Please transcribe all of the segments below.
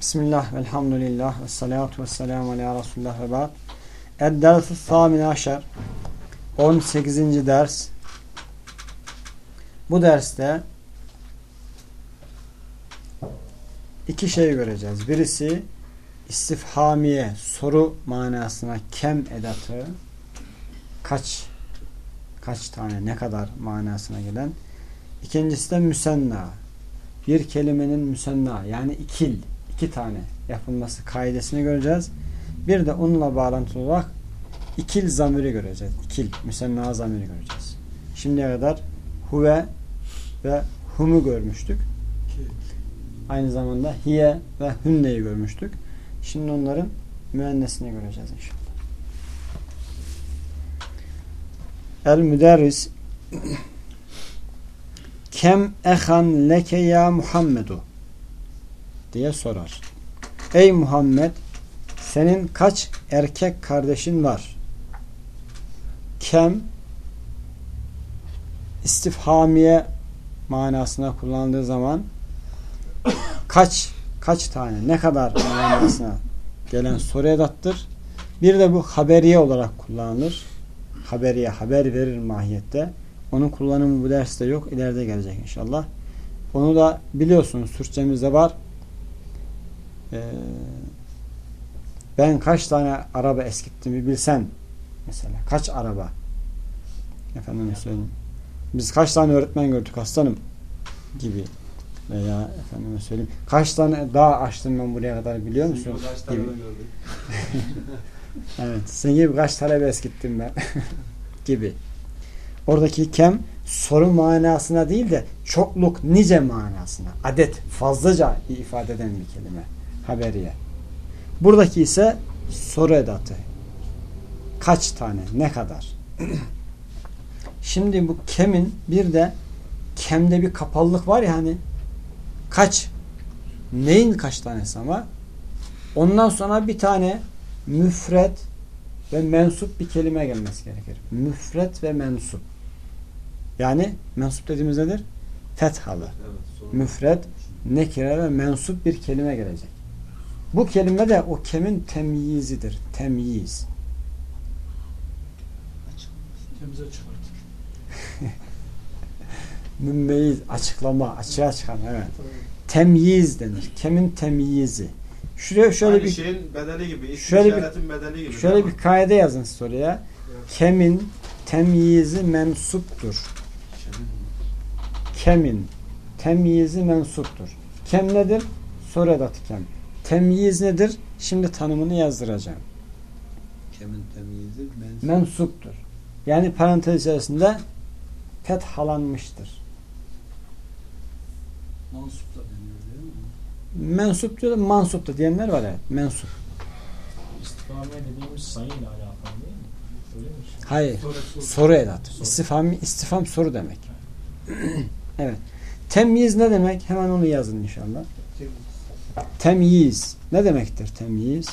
Bismillah, velhamdülillah, ve salatu ve selamu aleyhi Resulullah ve ba'd. Ed-dersu thamine aşer. 18. ders. Bu derste iki şey göreceğiz. Birisi istifhamiye, soru manasına kem edatı kaç kaç tane, ne kadar manasına gelen. İkincisi de müsenna. Bir kelimenin müsenna yani ikil, iki tane yapılması kaidesini göreceğiz. Bir de onunla bağlantılı olarak ikil zamiri göreceğiz. İkil, müsenna zamiri göreceğiz. Şimdiye kadar huve ve humu görmüştük. Aynı zamanda hiye ve hünneyi görmüştük. Şimdi onların müennesini göreceğiz inşallah. El müderris Kem ehan leke ya Muhammedu diye sorar. Ey Muhammed senin kaç erkek kardeşin var? Kem istifhamiye manasına kullandığı zaman kaç kaç tane ne kadar manasına gelen soru edattır. Bir de bu haberiye olarak kullanılır. Haberiye haber verir mahiyette. Onun kullanımı bu derste yok. İleride gelecek inşallah. Onu da biliyorsunuz Türkçemizde var. Ee, ben kaç tane araba eskittiğimi bilsen mesela kaç araba efendim söyleyeyim. Biz kaç tane öğretmen gördük aslanım gibi veya efendim söyleyeyim. Kaç tane daha açtım ben buraya kadar biliyor musun? Kaç tane Gibi. Evet. Senin gibi kaç talebe eskittim ben gibi. Oradaki kem soru manasına değil de çokluk nice manasına adet fazlaca ifade eden bir kelime. Haberiye. Buradaki ise soru edatı. Kaç tane? Ne kadar? Şimdi bu kemin bir de kemde bir kapalılık var ya hani kaç neyin kaç tanesi ama ondan sonra bir tane müfret ve mensup bir kelime gelmesi gerekir. Müfret ve mensup. Yani mensup dediğimiz nedir? Fethalı. Evet, Müfret, nekire ve mensup bir kelime gelecek. Bu kelime de o kemin temyizidir. Temyiz. Temize çıkartır. Mümmeyiz, açıklama, açığa çıkan. Evet. Temyiz denir. Kemin temyizi. Şuraya şöyle Aynı bir şeyin bedeli gibi. şöyle bir- bedeli gibi. şöyle bir kaide yazın soruya. Kemin temyizi mensuptur. Kemin temyizi mensuptur. Kem nedir? Soru edatı kem. Temyiz nedir? Şimdi tanımını yazdıracağım. Kemin temyizi mensup. Mensuptur. Yani parantez içerisinde fethalanmıştır. Mansup da deniyor değil mi? Mensup diyor da mansup da diyenler var evet. Mensup. İstifamiye dediğimiz sayıyla alakalı değil mi? Öyle mi? Hayır. Soru edatı. İstifam, istifam soru demek. evet. Temyiz ne demek? Hemen onu yazın inşallah. Temyiz. Ne demektir temyiz?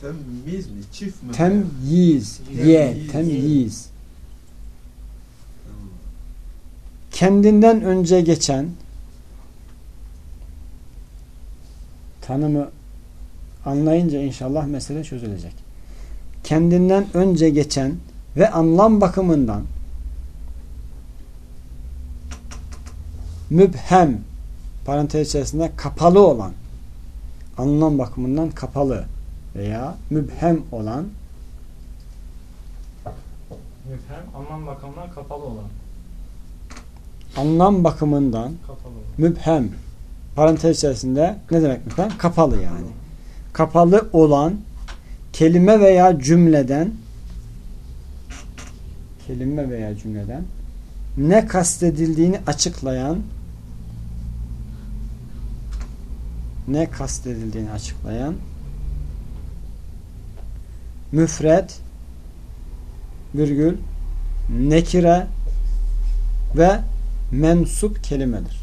Temiz mi? Çift mi? Temyiz. Ye. Temyiz. Temyiz. Kendinden önce geçen tanımı anlayınca inşallah mesele çözülecek. Kendinden önce geçen ve anlam bakımından mübhem parantez içerisinde kapalı olan anlam bakımından kapalı veya mübhem olan Müfhem anlam bakımından kapalı olan. anlam bakımından Kapalı mübhem parantez içerisinde ne demek mübhem? Kapalı yani. Kapalı olan kelime veya cümleden kelime veya cümleden ne kastedildiğini açıklayan ne kastedildiğini açıklayan müfret virgül nekire ve mensup kelimedir.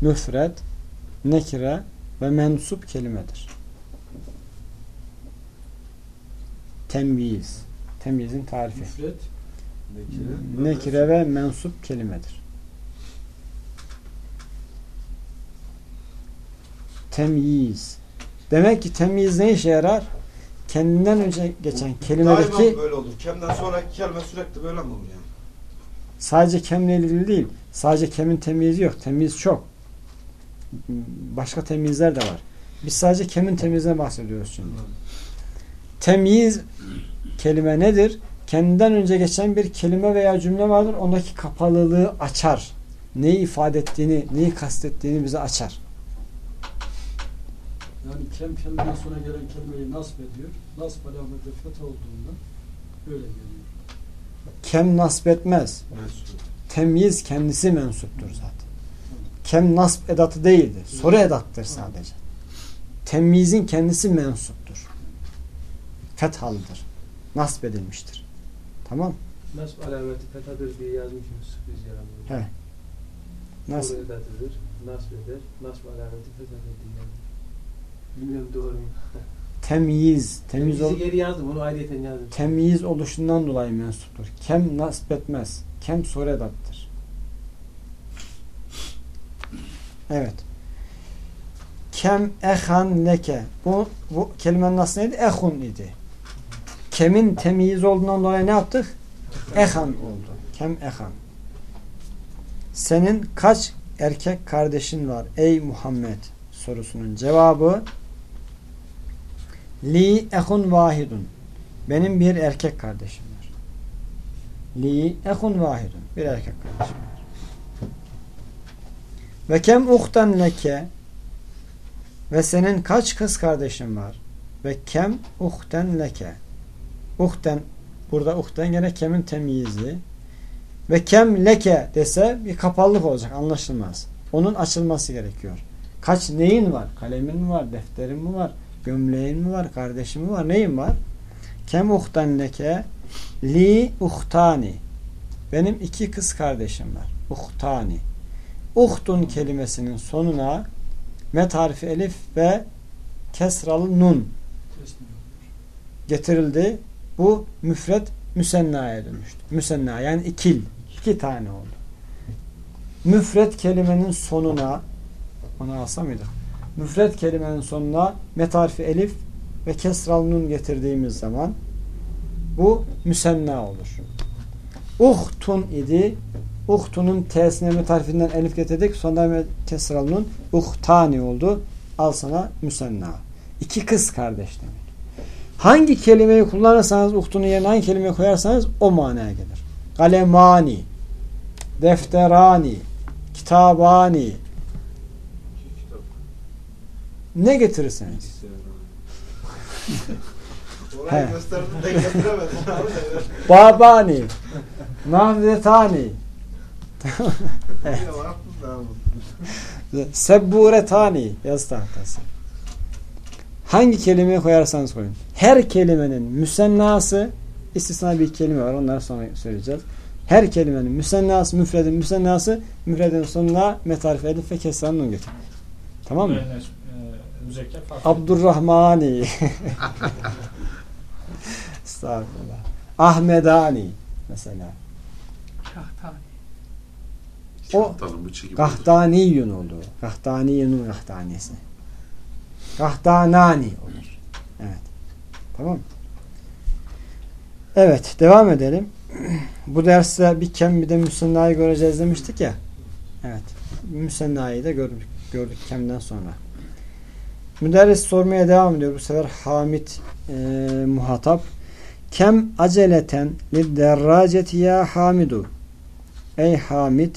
Müfret, nekire ve mensup kelimedir. Temyiz. Temyizin tarifi. Müfret Nekire. Nekire ve mensup kelimedir. Temyiz. Demek ki temyiz ne işe yarar? Kendinden önce geçen kelimedeki Daima böyle olur. Kemden sonraki kelime sürekli böyle mi olur yani? sadece kemle ilgili değil. Sadece kemin temyizi yok. Temyiz çok. Başka temyizler de var. Biz sadece kemin temyizine bahsediyoruz şimdi. Temyiz kelime nedir? Kendinden önce geçen bir kelime veya cümle vardır. Ondaki kapalılığı açar. Neyi ifade ettiğini, neyi kastettiğini bize açar. Yani kem keminden sonra gelen kelimeyi nasp ediyor. Nasp alameti fetha olduğundan böyle geliyor. Kem nasp etmez. Mensup. Temyiz kendisi mensuptur zaten. Kem nasp edatı değildir. Soru edattır sadece. Temyizin kendisi mensuptur. Fethalıdır. Nasp edilmiştir. Tamam. Nasb alameti fethadır diye yazmışsınız biz yaramıyoruz. He. Nasp, Nasb edatıdır. Nasb eder. Nasb alameti fethadır diye yazmış. Bilmiyorum doğru mu? temyiz, temyiz, ol, geri yazdım. Onu ayrıyeten yazdım. temyiz oluşundan dolayı mensuptur. Kem nasp etmez. Kem soru edattır. Evet. Kem ehan leke. Bu, bu kelimenin nasıl neydi? Ehun idi. Kemin temyiz olduğundan dolayı ne yaptık? Ehan oldu. Kem ehan. Senin kaç erkek kardeşin var ey Muhammed sorusunun cevabı Li ehun vahidun. Benim bir erkek kardeşim var. Li ehun vahidun. Bir erkek kardeşim var. Ve kem uhten leke ve senin kaç kız kardeşin var? Ve kem uhten leke. Uhten burada uhten gene kemin temyizi. Ve kem leke dese bir kapalılık olacak anlaşılmaz. Onun açılması gerekiyor. Kaç neyin var? Kalemin mi var? Defterin mi var? Gömleğin mi var? Kardeşin mi var? Neyin var? Kem uhten leke li uhtani. Benim iki kız kardeşim var. Uhtani. Uhtun kelimesinin sonuna met harfi elif ve kesralı nun getirildi. Bu müfret müsennaya dönüştü. Müsenna yani ikil. iki tane oldu. Müfret kelimenin sonuna onu alsa mıydık? Müfret kelimenin sonuna met harfi elif ve kesral getirdiğimiz zaman bu müsenna olur. Uhtun idi. Uhtunun t'sine met elif getirdik. Sonra kesral nun uhtani oldu. Al sana müsenna. İki kız kardeş demek. Hangi kelimeyi kullanırsanız uhtunun yerine hangi kelimeyi koyarsanız o manaya gelir. Kalemani, defterani, kitabani. Ne getirirseniz. Orayı gösterdim de getiremedim. Babani, nahvetani, Evet. Sebburetani yazı tahtası. Hangi kelimeyi koyarsanız koyun. Her kelimenin müsennası istisna bir kelime var. Onları sonra söyleyeceğiz. Her kelimenin müsennası, müfredin müsennası müfredin sonuna metarif edip ve kesran nun getir. Tamam mı? Müzekker farklı. Abdurrahmani. Estağfurullah. Ahmedani mesela. O Tanımı çekip Gahtaniyun oldu. Gahtaniyunun gahtaniyesi. Gahtanani olur. Evet. Tamam mı? Evet. Devam edelim. Bu derste bir kem bir de müsennayı göreceğiz demiştik ya. Evet. Müsennayı da gördük, gördük kemden sonra. Müderris sormaya devam ediyor. Bu sefer Hamit e, muhatap. Kem aceleten lidderraceti ya hamidu. Ey Hamid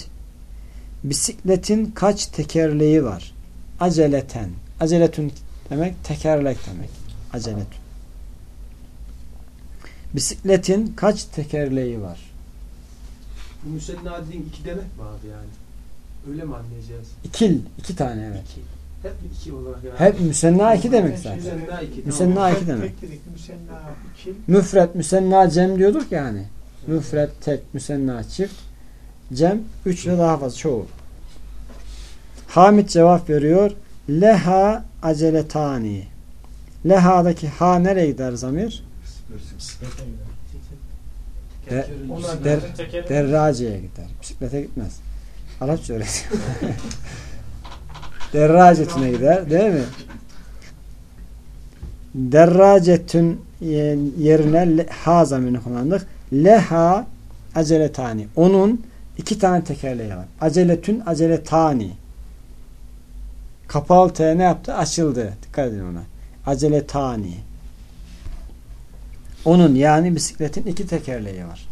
bisikletin kaç tekerleği var? Aceleten. Aceletün demek tekerlek demek. Aceletün. Bisikletin kaç tekerleği var? Bu müsenna dediğin iki demek mi abi yani? Öyle mi anlayacağız? İkil. iki tane evet. İki. Hep iki olarak yani. Hep müsenna iki demek zaten. Müsenna iki. Müsenna iki demek. Müfret, müsenna cem diyorduk yani. Müfret tek, müsenna çift. Cem üç ve daha fazla çoğu. Hamid cevap veriyor. Leha aceletani. Leha'daki ha nereye gider zamir? Der- tekeri- Derraceye gider. Bisiklete gitmez. Arapça öğretiyor. Derracetüne gider. Değil mi? Derracetün yerine le- ha zamirini kullandık. Leha aceletani. Onun iki tane tekerleği var. Aceletün aceletani. Kapalı T ne yaptı? Açıldı. Dikkat edin ona. Aceletani. Onun yani bisikletin iki tekerleği var.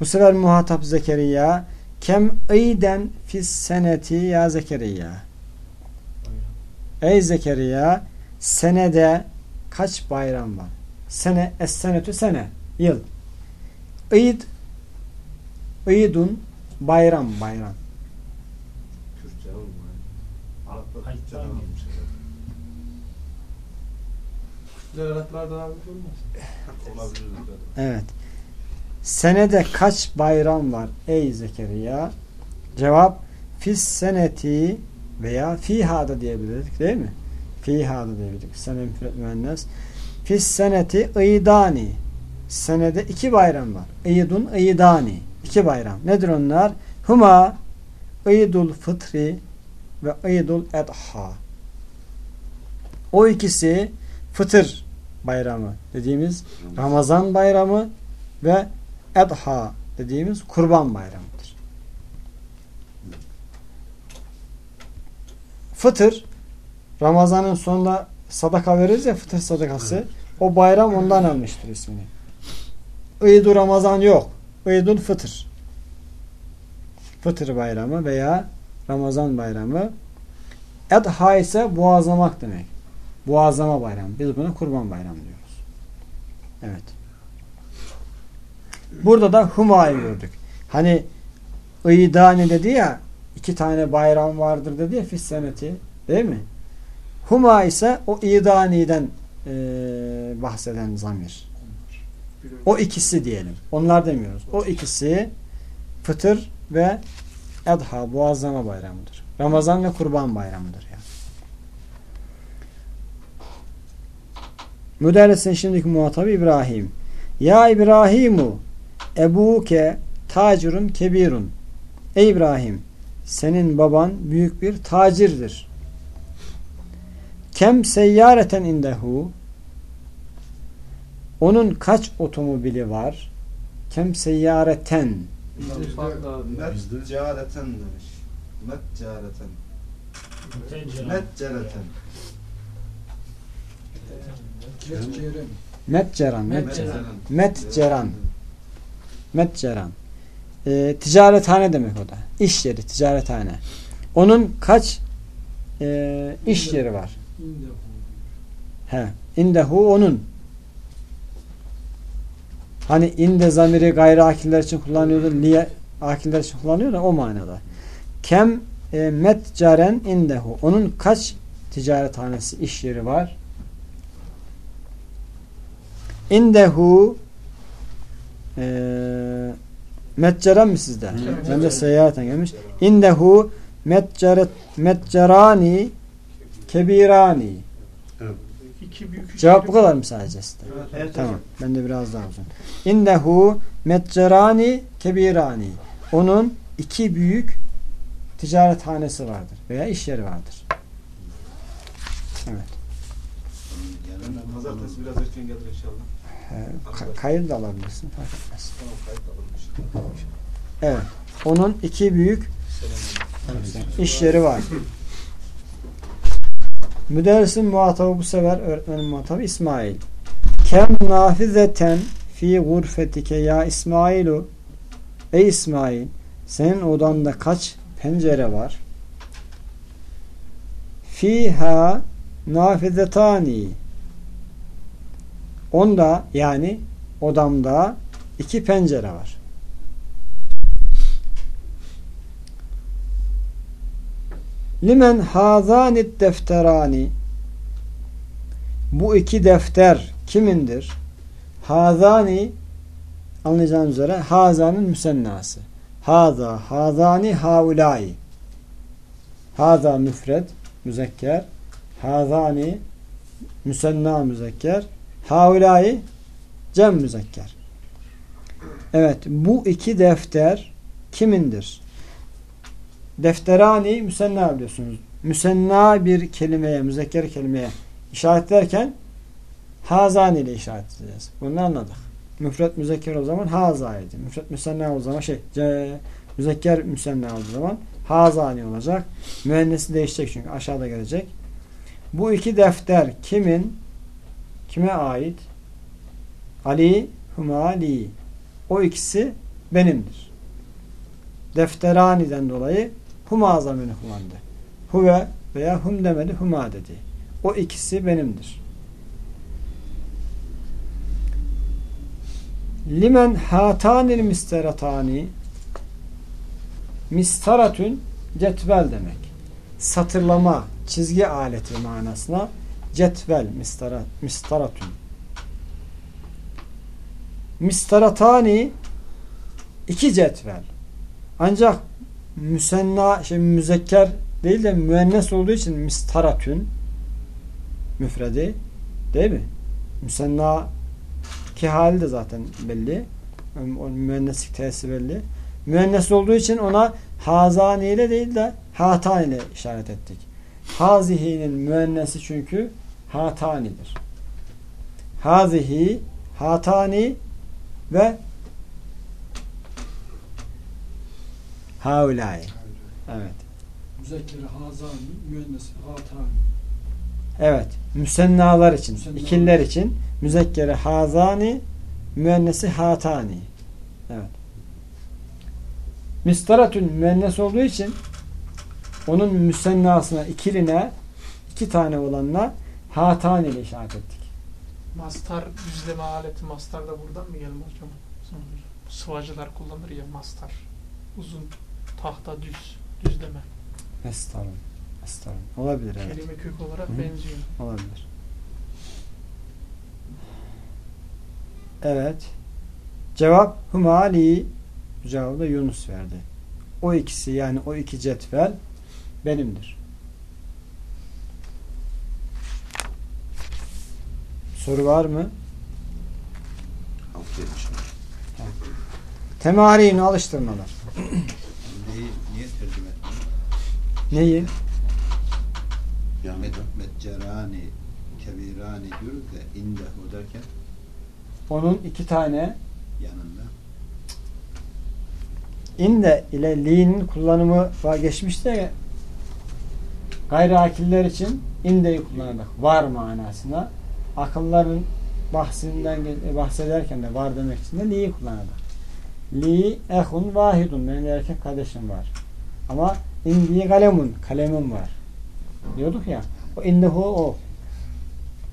Bu sefer muhatap Zekeriya kem iyden fis seneti ya Zekeriya. Ey Zekeriya senede kaç bayram var? Sene es senetü sene yıl. İd İdun bayram bayram. Yani. Araplar olmaz. Olabilir. Evet. Senede kaç bayram var ey Zekeriya? Cevap fis seneti veya fiha da diyebilirdik değil mi? Fiha da diyebilirdik. Sene müfret müennes. Fis seneti ıydani. Senede iki bayram var. İdun ıydani. İki bayram. Nedir onlar? Huma İdul fıtri ve İdul edha. O ikisi fıtır bayramı dediğimiz Ramazan bayramı ve Edha dediğimiz kurban bayramıdır. Fıtır Ramazanın sonunda sadaka veririz ya fıtır sadakası. O bayram ondan almıştır ismini. İdul Ramazan yok. İdul Fıtır. Fıtır bayramı veya Ramazan bayramı. Edha ise boğazlamak demek. Boğazlama bayramı. Biz buna kurban bayramı diyoruz. Evet. Burada da Huma'yı gördük. Hani İdani dedi ya iki tane bayram vardır dedi ya fis seneti değil mi? Huma ise o İdani'den e, bahseden zamir. O ikisi diyelim. Onlar demiyoruz. O ikisi fıtır ve edha boğazlama bayramıdır. Ramazan ve kurban bayramıdır yani. Müderrisin şimdiki muhatabı İbrahim. Ya İbrahimu ebuke tacirun kebirun. Ey İbrahim senin baban büyük bir tacirdir. Kem seyyareten indehu onun kaç otomobili var? Kem seyyareten Net careten demiş. Net careten. Tencere. Net careten. Netçeğren. metceran Met- metceran metceran metceran ee, ticarethane demek o da. İş yeri ticarethane. Onun kaç e, iş yeri var? He. İndehu onun. Hani inde zamiri gayri akiller için kullanıyordu. Liye akiller için kullanıyor da o manada. Kem e, metcaren indehu. Onun kaç ticarethanesi, iş yeri var? İndehu e, metceren mi sizde? Ben de seyahaten gelmiş. İndehu metceret metcerani kebirani. Cevap bu kadar mı sadece sizde? Evet, Tamam. Ben de biraz daha uzun. İnnehu metcerani kebirani. Onun iki büyük ticarethanesi vardır veya iş yeri vardır. Evet. Pazartesi biraz erken gelir inşallah. Ka- kayıt da alabilirsin. Fark etmez. Evet. Onun iki büyük iş yeri var. Müderrisin muhatabı bu sefer öğretmenin muhatabı İsmail. Kem nafizeten fi gurfetike ya İsmailu Ey İsmail senin odanda kaç pencere var? Fiha nafizetani Onda yani odamda iki pencere var. Limen hazanit defterani Bu iki defter kimindir? Hazani anlayacağınız üzere hazanın müsennası. Haza, hazani, haulai. Haza müfred, müzekker. Hazani, müsenna müzekker. Haulai, cem müzekker. Evet, bu iki defter kimindir? Defterani müsenna biliyorsunuz. müsenna bir kelimeye, müzekker kelimeye işaretlerken hazan ile işaret edeceğiz. Bunu anladık. Müfret müzekker o zaman hazaydı. Müfret müsenna o zaman şey ce, müzekker müsenna olduğu zaman hazani olacak. Müennesi değişecek çünkü aşağıda gelecek. Bu iki defter kimin? Kime ait? Ali, Huma, Ali. O ikisi benimdir. Defteraniden dolayı Huma zamirini kullandı. Huve veya hum demedi, Huma dedi. O ikisi benimdir. Limen hatanil misteratani mistaratün cetvel demek. Satırlama, çizgi aleti manasına cetvel mistarat, mistaratün. Mistaratani iki cetvel. Ancak müsenna, şey müzekker değil de müennes olduğu için mistaratün müfredi değil mi? Müsenna ki hali de zaten belli. O müenneslik tesisi belli. Müennes olduğu için ona hazani ile değil de hatan ile işaret ettik. Hazihinin müennesi çünkü hatanidir. Hazihi, hatani ve haulai. Evet. Müzekkeri hazani, müennesi hatani. Evet. Müsennalar için, Müsennalar. ikiller için müzekkeri hazani, müennesi hatani. Evet. Mistaratün müennes olduğu için onun müsennasına, ikiline, iki tane olanla hatani ile işaret ettik. Mastar düzleme aleti mastar da buradan mı gelme hocam? Sıvacılar kullanır ya mastar. Uzun tahta düz düzleme. Estarun. Estarun. Olabilir evet. Kelime kök olarak Hı. benziyor. Olabilir. Evet. Cevap Humali. Cevabı da Yunus verdi. O ikisi yani o iki cetvel benimdir. Soru var mı? Altı yetmişler. Temarin alıştırmalar. Neyi, niye tercüme ettin? Neyi? Med, medcerani, kebirani diyoruz da indehu derken Onun iki tane yanında. inde ile li'nin kullanımı geçmişte ya gayri akiller için indeyi kullanırdık. Var manasına. Akılların bahsinden ge- bahsederken de var demek için de li'yi kullanırdık. Li ehun vahidun. Benim erkek kardeşim var. Ama indi kalemun. Kalemim var. Diyorduk ya. O indehu o.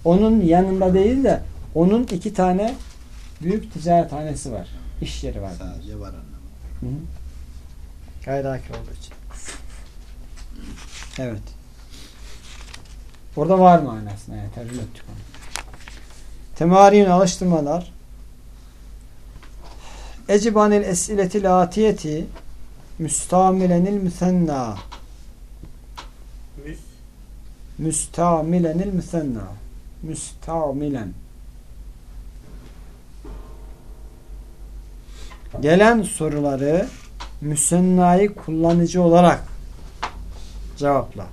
Onun yanında değil de onun iki tane büyük ticarethanesi var. İş yeri var. Sadece var anlamı. Hı hı. Gayri akil olduğu için. Evet. Orada var manasına yani tercüme ettik onu. Temarin alıştırmalar Ecibanil esiletil atiyeti müstamilenil müsenna Müs. müstamilenil müsenna müstamilen gelen soruları müsennayı kullanıcı olarak cevapla.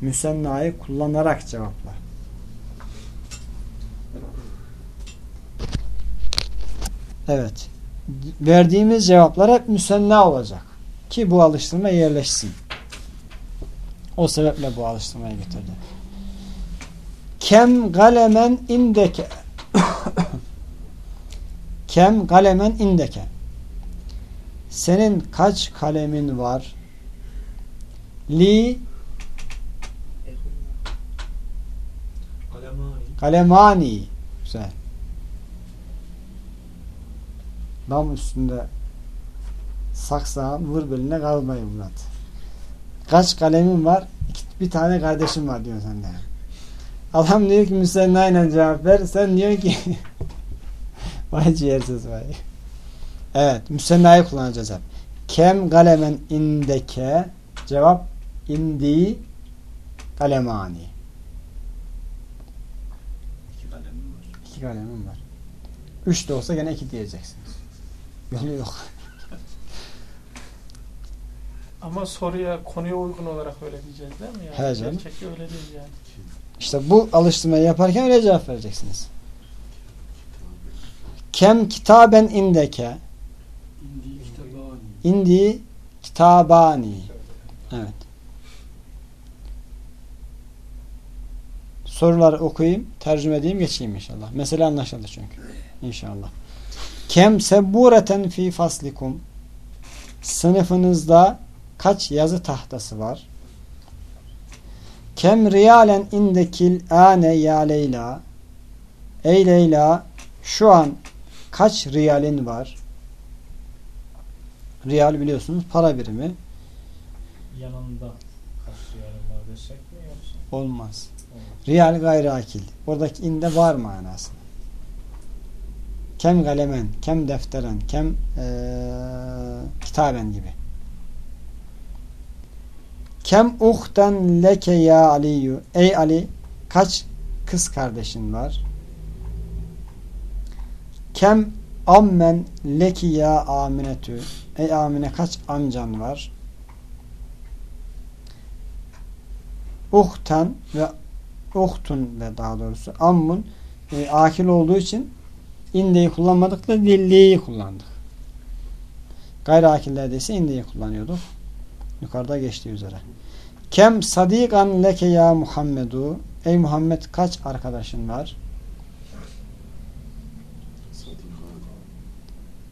Müsennayı kullanarak cevapla. Evet. Verdiğimiz cevaplar hep müsenna olacak. Ki bu alıştırma yerleşsin. O sebeple bu alıştırmayı getirdi. Kem galemen indeke Kem galemen indeke Senin kaç kalemin var? Li Kalemani. kalemani Güzel. Dam üstünde saksağın vur beline kalmayın Murat. Kaç kalemin var? Bir tane kardeşim var diyor sende. Adam diyor ki müsennayla cevap ver. Sen diyor ki vay ciğersiz vay. Evet. Müsennayı kullanacağız hep. Kem galemen indeke cevap indi kalemani. İki kalemim var. İki kalemim var. Üç de olsa gene iki diyeceksiniz. Yolu yok. Ama soruya, konuya uygun olarak öyle diyeceğiz değil mi? Yani? He canım. Gerçekte öyle değil yani. İşte bu alıştırmayı yaparken öyle cevap vereceksiniz. Kem kitaben indeke İndi kitabani. indi kitabani. Evet. Soruları okuyayım, tercüme edeyim, geçeyim inşallah. Mesele anlaşıldı çünkü. İnşallah. Kem sebbureten fi faslikum Sınıfınızda kaç yazı tahtası var? Kem riyalen indekil ane ya Leyla Ey Leyla şu an kaç riyalin var? Riyal biliyorsunuz para birimi. Yanında kaç riyalin var desek mi yoksa? Olmaz. Olmaz. Riyal gayri akil. Oradaki inde var manasında. Kem galemen, kem defteren, kem eee, kitaben gibi. Kem uhten leke ya Aliyu. Ey Ali, kaç kız kardeşin var? Kem ammen leki ya Aminetü. Ey Amine kaç amcan var? Uhten ve uhtun ve daha doğrusu ammun e, akil olduğu için indeyi kullanmadık da dilliyi kullandık. Gayri akillerde ise indeyi kullanıyorduk. Yukarıda geçtiği üzere. Kem sadikan leke ya Muhammedu Ey Muhammed kaç arkadaşın var?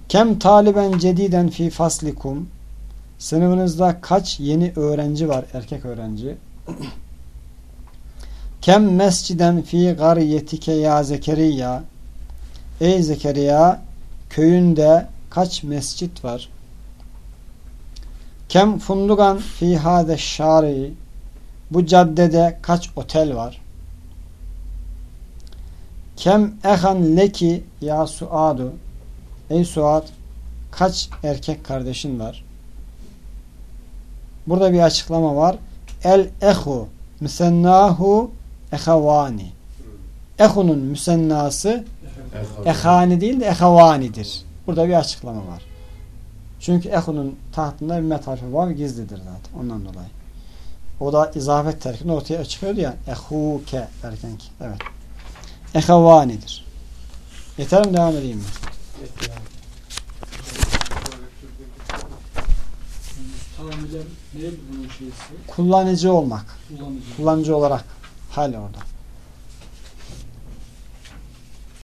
Kem taliben cediden fi faslikum Sınıfınızda kaç yeni öğrenci var? Erkek öğrenci. Kem mesciden fi gariyetike ya Zekeriya Ey Zekeriya köyünde kaç mescit var? Kem fundugan fi hade şari bu caddede kaç otel var? Kem ehan leki ya Suadu Ey Suad kaç erkek kardeşin var? Burada bir açıklama var. El ehu müsennahu ehavani. Ehunun müsennası ehani değil de ehavanidir. Burada bir açıklama var. Çünkü ehunun tahtında bir met harfi var gizlidir zaten. Ondan dolayı. O da izafet terkini ortaya çıkıyordu ya. Ehuke derken ki. Evet. Ehavanidir. Yeter mi? Devam edeyim mi? Kullanıcı olmak. Kullanıcı. Kullanıcı olarak hal orada.